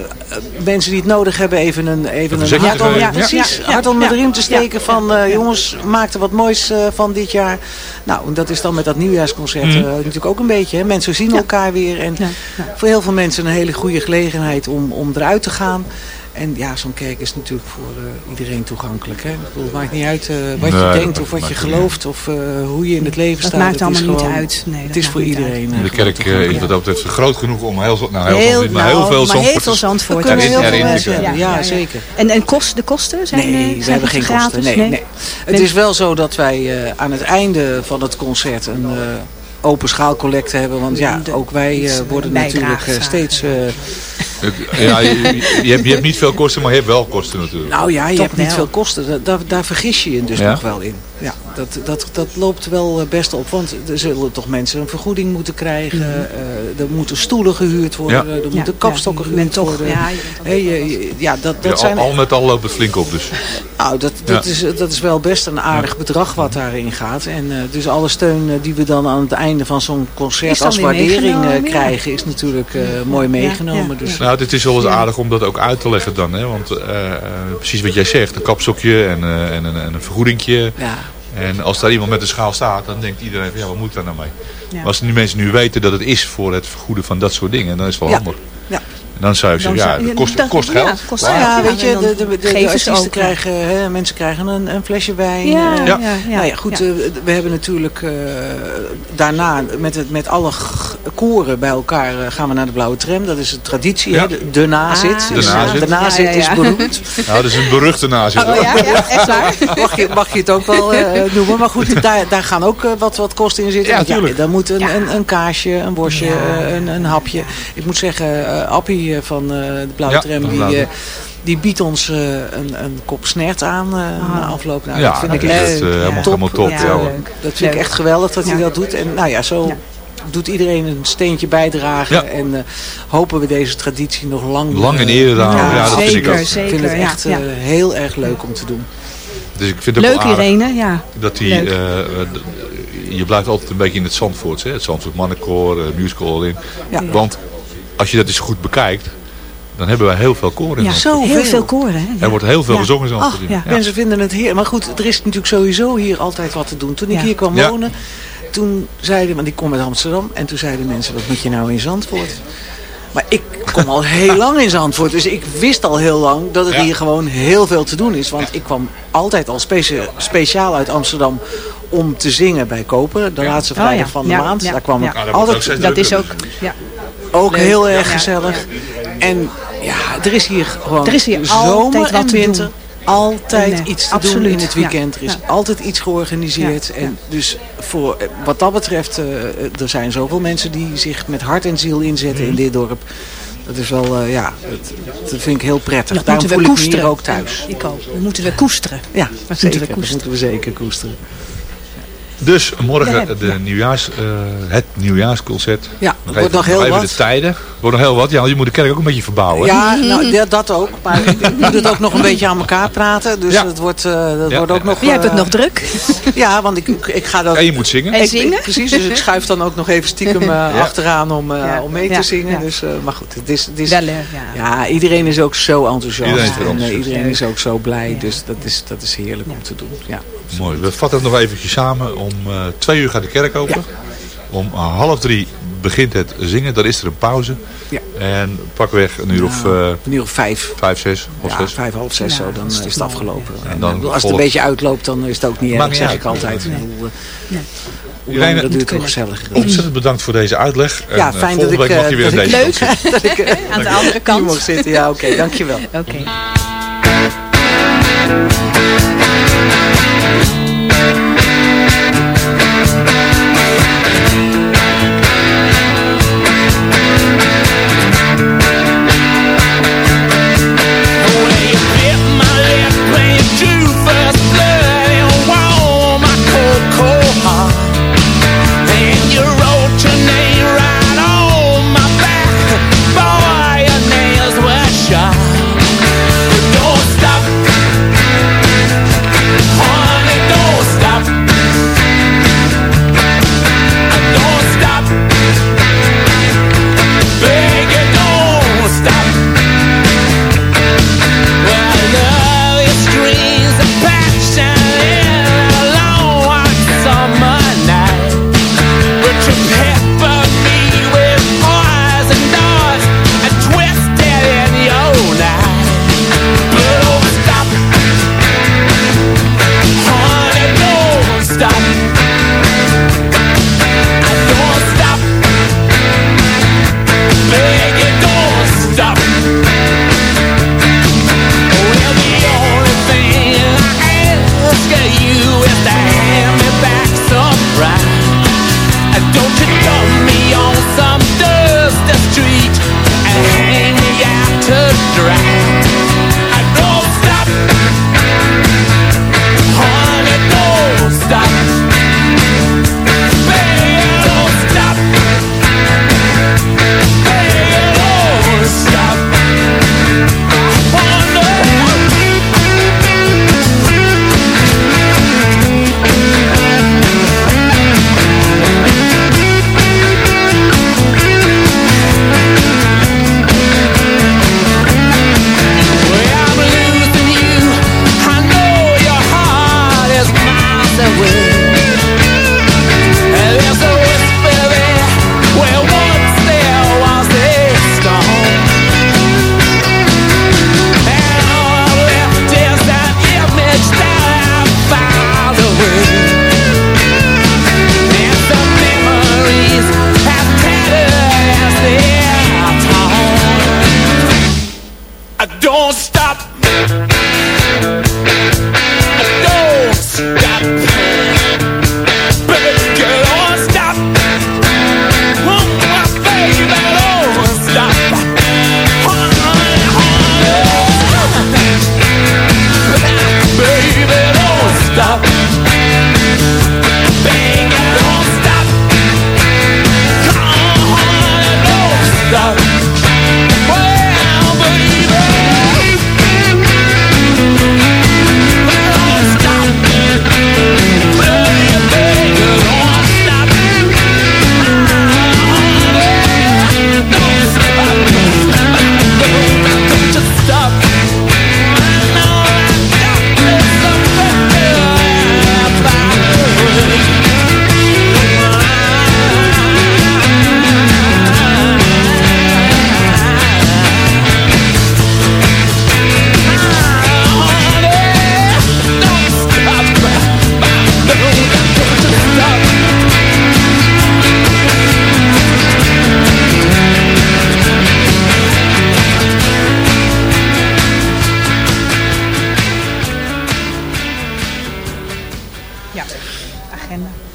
mensen die het nodig hebben even een, even een hart onder, geven. ja, precies, hart onder de ja. riem te steken Ja, van eh, jongens, maak er wat moois eh, van dit jaar. Nou, en dat is dan met dat nieuwjaarsconcert Mhm. eh, natuurlijk ook een beetje. Hè. Mensen zien elkaar weer en Ja, ja. voor heel veel mensen een hele goede gelegenheid om, om eruit te gaan. En ja, zo'n kerk is natuurlijk voor eh, iedereen toegankelijk. Hè? Ik bedoel, het maakt niet uit eh, wat Nee, je denkt of wat maakt je gelooft of eh, hoe je in het leven Dat staat. maakt Het allemaal is niet uit. Nee, het is maakt voor iedereen. De kerk eh, is wat dat betreft groot genoeg om heel, nou, heel, Heel, veel, niet, maar heel nou, veel maar heel veel Zandvoort. heel te. Ja, zeker. En, en kost, de kosten zijn, Nee, eh, we zijn hebben geen gratis? kosten. Nee, nee. Het is wel zo dat wij eh, aan het einde van het concert een eh, open schaalcollecte hebben. Want ja, ook wij eh, worden natuurlijk eh, steeds... eh, Ja, je, je, hebt, je hebt niet veel kosten, maar je hebt wel kosten natuurlijk. nou ja, je Toch hebt niet wel. veel kosten. Da- Daar, daar vergis je je dus Ja? nog wel in. Ja, dat, dat, dat loopt wel eh, best op. Want er zullen toch mensen een vergoeding moeten krijgen. eh, er moeten stoelen gehuurd worden. Ja. Er Ja, moeten kapstokken gehuurd toch- worden. ja, ja, dat, dat Ja, zijn al, al met al loopt het flink op dus. Nou, dat, dat, Ja. is, dat is wel best een aardig bedrag wat daarin gaat. En eh, dus alle steun die we dan aan het einde van zo'n concert als waardering eh, krijgen, is natuurlijk eh, mooi meegenomen. Dus, Nou, het is wel eens aardig om dat ook uit te leggen dan. Hè? Want eh, eh, precies wat jij zegt, een kapstokje en, eh, en, een, en een vergoedingje. ja. En als daar iemand met een schaal staat, dan denkt iedereen van ja, wat moet daar nou mee? Ja. Maar als nu mensen nu weten dat het is voor het vergoeden van dat soort dingen, dan is het wel Ja. handig. Ja. Dan zou je zeggen, ja, het kost, dat- kost geld. kost ja, Ja, weet je, de, de, de, artiesten ja. krijgen, hè, mensen krijgen een, een flesje wijn. Ja, eh, ja, Ja. ja. nou ja, goed, ja. eh, we hebben natuurlijk eh, daarna met, het, met alle koren bij elkaar eh, gaan we naar de Blauwe Tram. Dat is een traditie, Ja. hè? De, de nazit. Ah, De Dus, eh, nazit. De nazit Ja, ja, ja. is beroemd. Nou, dat is een beruchte nazit. Oh ja, ja, echt waar? mag, je, mag je het ook wel eh, noemen. Maar goed, daar, daar gaan ook eh, wat, wat kosten in zitten. Ja, Want tuurlijk. dan moet een, Ja. een, een kaasje, een worstje, Ja. eh, een, een hapje. Ik moet zeggen, eh, Appie eh, van eh, de Blauwe Ja, Tram, van die, Blauwe. eh, die biedt ons eh, een, een kop snert aan eh, na afloop. Nou, Ja, dat vind dat ik is leuk. het, helemaal- top. helemaal top, Ja, ja, hoor. leuk. Dat vind ik echt geweldig dat hij Ja. dat doet. En nou ja, zo Ja. doet iedereen een steentje bijdragen. Ja. En eh, hopen we deze traditie nog lang... Lang in ere houden. Ja, Ja, dat vind ik zeker, ook. zeker. Ik vind het echt ja. heel erg leuk om te doen. Dus ik vind het ook Leuk Irene, ja. dat die, je blijft altijd een beetje in het Zandvoorts. Hè? Het Zandvoort mannenkoor, musical in. Ja. Want als je dat eens goed bekijkt, dan hebben wij heel veel koor in Ja, Zandvoort. heel veel koren. Hè? Er wordt heel veel Ja. gezongen in Ach, ja. Mensen vinden het heer. Maar goed, er is natuurlijk sowieso hier altijd wat te doen. Toen ik Ja. hier kwam Ja. wonen, toen zeiden, want ik kom uit Amsterdam, en toen zeiden mensen, wat moet je nou in Zandvoort? Maar ik kom al heel lang in Zandvoort, dus ik wist al heel lang dat Ja. hier gewoon heel veel te doen is. Want ik kwam altijd al specia- speciaal uit Amsterdam om te zingen bij Koper, de Ja. laatste Oh, vrijdag ja. van de Ja, maand. ja, Daar kwam ja. ik altijd Dat is ook... Ja. Ook Leuk. heel erg gezellig. En ja, er is hier gewoon Er is hier zomer altijd wat en te winter. doen. Altijd En, eh, iets te absoluut, doen in het ja. weekend. Er is Ja. altijd iets georganiseerd. Ja, En dus voor, eh, wat dat betreft, eh, er zijn zoveel mensen die zich met hart en ziel inzetten Mhm. in dit dorp. Dat is wel, eh, ja, dat, dat vind ik heel prettig. Dat Daarom moeten we voel ik me hier koesteren. ook thuis. Ik ook. Dat moeten we koesteren. Ja, moeten zeker. we Dat koesteren. moeten we zeker koesteren. Dus morgen de ja. nieuwjaars, eh, het nieuwjaarsconcert. Ja, Nog het wordt nog heel even wat. de tijden. wordt nog heel wat. Ja, je moet de kerk ook een beetje verbouwen. Ja, nou, ja, dat ook. Maar ik moet het ook nog een beetje aan elkaar praten. Dus het wordt, eh, dat Ja. wordt ook nog... Jij hebt het eh, nog druk. Ja, want ik, ik, ga dat... En je moet zingen. En Ik- zingen? ik- precies, dus ik schuif dan ook nog even stiekem Ja. achteraan om, eh, Ja. om mee Ja. te zingen. Ja. Dus, eh, maar goed, het is... Het is Wel, ja. ja, iedereen is ook zo enthousiast. Iedereen is en, iedereen is ook zo blij. Dus dat is, dat is heerlijk om te doen. Ja. Mooi. We vatten het nog eventjes samen. Om eh, twee uur gaat de kerk open. Om eh, half drie begint het zingen. Dan is er een pauze. Ja. En pakweg een uur of eh, een uur of vijf. vijf, zes. Of Ja, zes. vijf, half zes zo, dan is het afgelopen. En, dan als het een beetje uitloopt, dan is het ook niet erg, niet zeg uit. ik altijd. Ik bedoel, Irene, langer het duurt, het is. Ontzettend bedankt voor deze uitleg. En, Ja, eh, fijn dat volgende ik, week mag je weer aan dat ik- zitten. dat ik eh, Aan de andere kant. mag zitten. Ja, oké, dankjewel. Oké. distracted.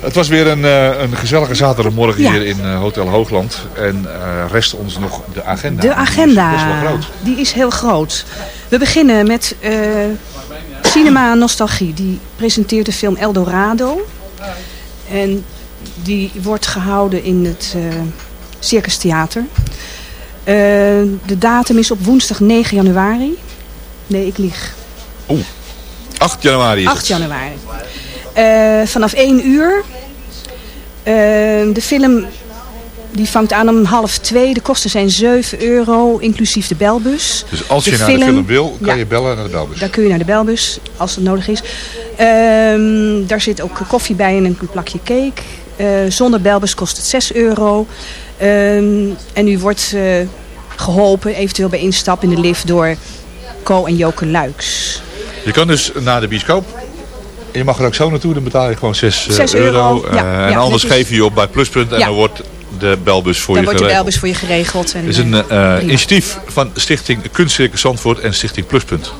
Het was weer een, eh, een gezellige zaterdagmorgen Ja. hier in eh, Hotel Hoogland. En eh rest ons nog de agenda. De Die is agenda, wel groot. die is heel groot. We beginnen met Cinema Nostalgie. Die presenteert de film Eldorado. En die wordt gehouden in het eh Circus Theater. De datum is op woensdag 9 januari. Nee, ik lieg. 8 januari is 8 het. januari. Vanaf 1 uur. Eh, de film die vangt aan om half 2. De kosten zijn 7 euro, inclusief de belbus. Dus als je naar de film wil, kan je bellen naar de belbus. Daar kun je naar de belbus, als het nodig is. Ehm, daar zit ook koffie bij en een plakje cake. Eh, zonder belbus kost het 6 euro. Ehm, en u wordt eh, geholpen, eventueel bij instap in de lift, door Co en Joke Luiks. Je kan dus naar de bioscoop. Je mag er ook zo naartoe, dan betaal je gewoon 6 Zes euro. euro, Eh, ja, en ja, anders netjes. geef je je op bij Pluspunt en dan wordt de belbus voor Dan je wordt de geregeld. belbus voor je geregeld. Het is een eh, eh, initiatief van Stichting Kunstcircus Zandvoort en Stichting Pluspunt.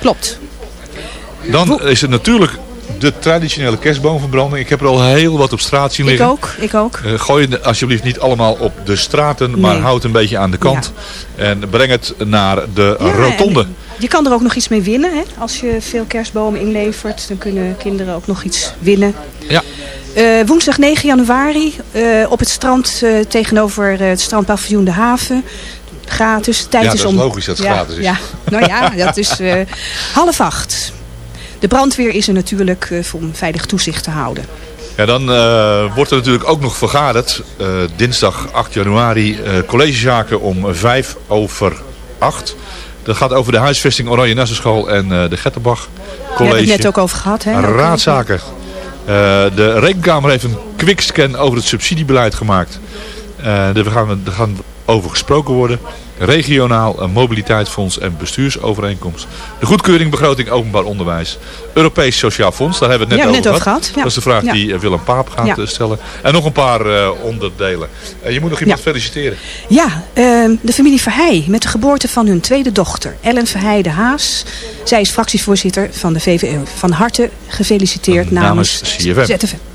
Klopt. Dan is het natuurlijk de traditionele kerstboomverbranding. Ik heb er al heel wat op straat zien Ik liggen. ook, ik ook. Eh, gooi het alsjeblieft niet allemaal op de straten, maar Nee. houd een beetje aan de kant. En breng het naar de rotonde. Je kan er ook nog iets mee winnen. Hè? Als je veel kerstbomen inlevert, dan kunnen kinderen ook nog iets winnen. Ja. Eh, woensdag 9 januari eh, op het strand eh, tegenover het strandpaviljoen De Haven. Gratis. Tijd Ja, is dat is om... logisch dat het ja, gratis is. Ja, nou ja, dat is half acht. De brandweer is er natuurlijk om veilig toezicht te houden. Ja, dan wordt er natuurlijk ook nog vergaderd. dinsdag 8 januari collegezaken om 5 over 8. Dat gaat over de huisvesting Oranje Nassenschool en eh, de Gettenbach College. hebben het net ook over gehad. Hè? Raadzaken. Eh, de Rekenkamer heeft een quickscan over het subsidiebeleid gemaakt. Eh daar gaan, we, daar gaan over gesproken worden. Regionaal, een mobiliteitsfonds en bestuursovereenkomst. De goedkeuring begroting openbaar onderwijs. Europees Sociaal Fonds, daar hebben we het net, Ja, over, net gehad, ja. Dat is de vraag Ja. die eh, Willem Paap gaat eh, stellen. En nog een paar eh, onderdelen. Eh, je moet nog iemand feliciteren. Ja, ehm, de familie Verheij met de geboorte van hun tweede dochter, Ellen Verheij de Haas. Zij is fractievoorzitter van de VVE. Van harte gefeliciteerd namens, Namens CFM. ZFM.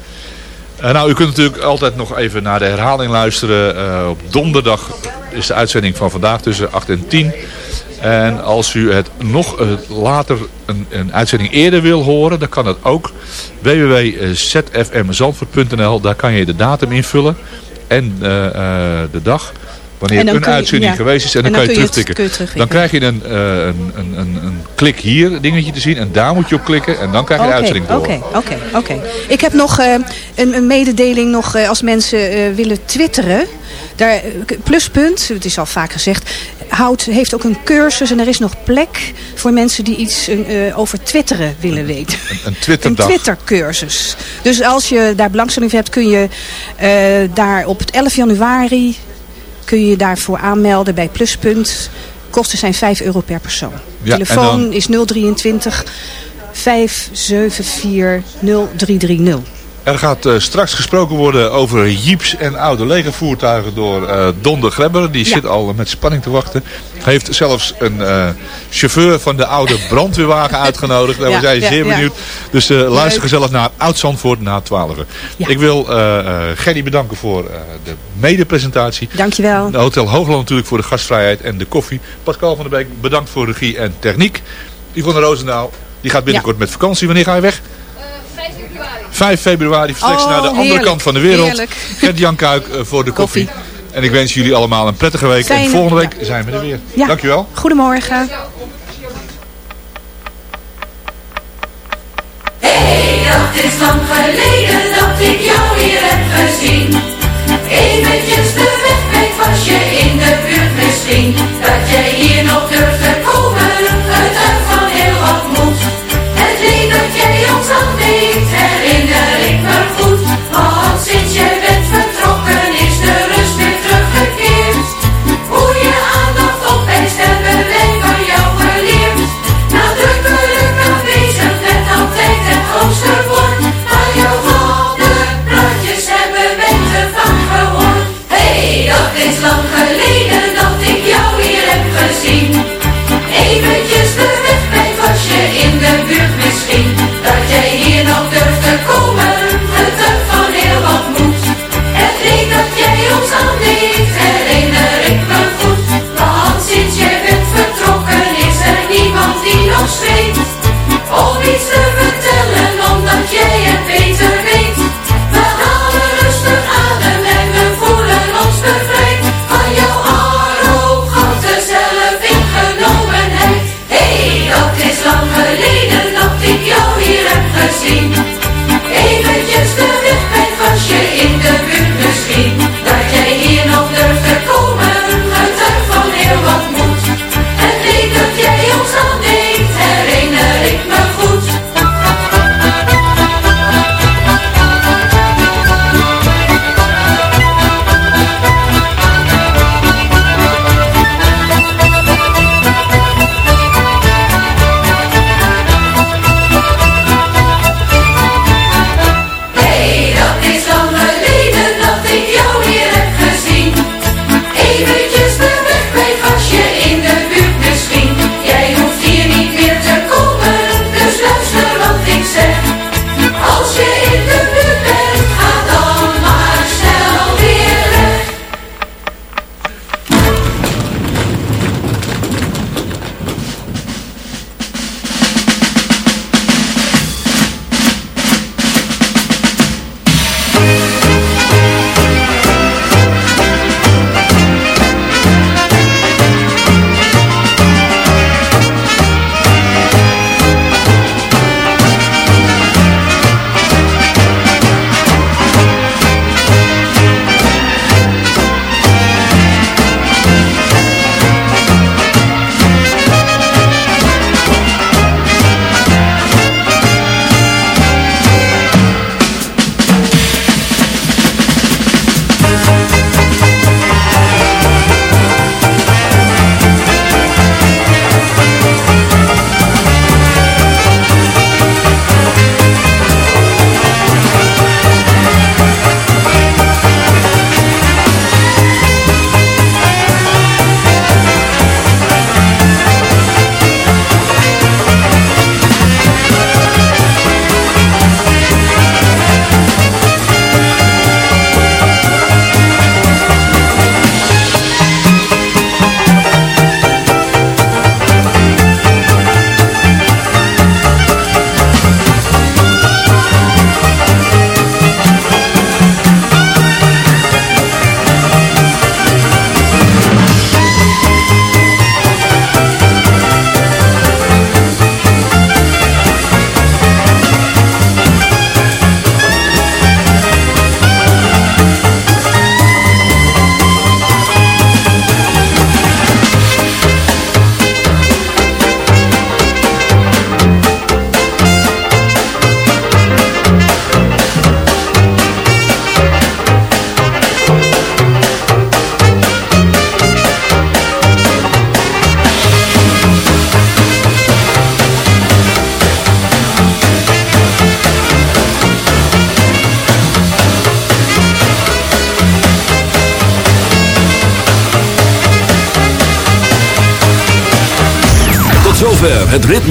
Eh, nou, u kunt natuurlijk altijd nog even naar de herhaling luisteren. Eh, op donderdag is de uitzending van vandaag tussen 8 en 10. En als u het nog eh, later een, een uitzending eerder wil horen, dan kan dat ook. www.zfmzandvoort.nl, daar kan je de datum invullen en de dag. Wanneer een uitzending ja. geweest is en dan, En dan kan je terugtikken. Dan krijg je een, eh, een, een, een, een klik hier dingetje te zien en daar moet je op klikken en dan krijg je de uitzending door. Oké, oké, oké. Ik heb nog eh, een, een mededeling nog eh, als mensen willen twitteren. Daar, pluspunt, het is al vaak gezegd, Hout heeft ook een cursus en er is nog plek voor mensen die iets over twitteren willen weten. Een, een Een Twitterdag. Twittercursus. Dus als je daar belangstelling voor hebt, kun je daar op het 11 januari kun je je daarvoor aanmelden bij Pluspunt. Kosten zijn 5 euro per persoon. Ja, Telefoon dan- is 023 574 0330. Er gaat eh, straks gesproken worden over jeeps en oude legervoertuigen door eh Don de Grebber. Die zit al met spanning te wachten. Heeft zelfs een eh, chauffeur van de oude brandweerwagen uitgenodigd. Daar Ja, zijn ja, zeer benieuwd. Dus luister gezellig naar Oud-Zandvoort na 12. Ik wil Gerry bedanken voor de medepresentatie. Dankjewel. De Hotel Hoogland natuurlijk voor de gastvrijheid en de koffie. Pascal van der Beek bedankt voor regie en techniek. Yvonne Roosendaal die gaat binnenkort met vakantie. Wanneer ga je weg? 5 februari vertrekt ze Oh, naar de andere heerlijk, kant van de wereld. Gert-Jan Kuik eh, voor de koffie. En ik wens jullie allemaal een prettige week. en Fijne- volgende week zijn we er weer. Ja. Dankjewel. Goedemorgen. Het is lang geleden dat ik jou hier heb gezien. Eventjes de weg kwijt was je in de buurt misschien. Dat jij hier nog durft Want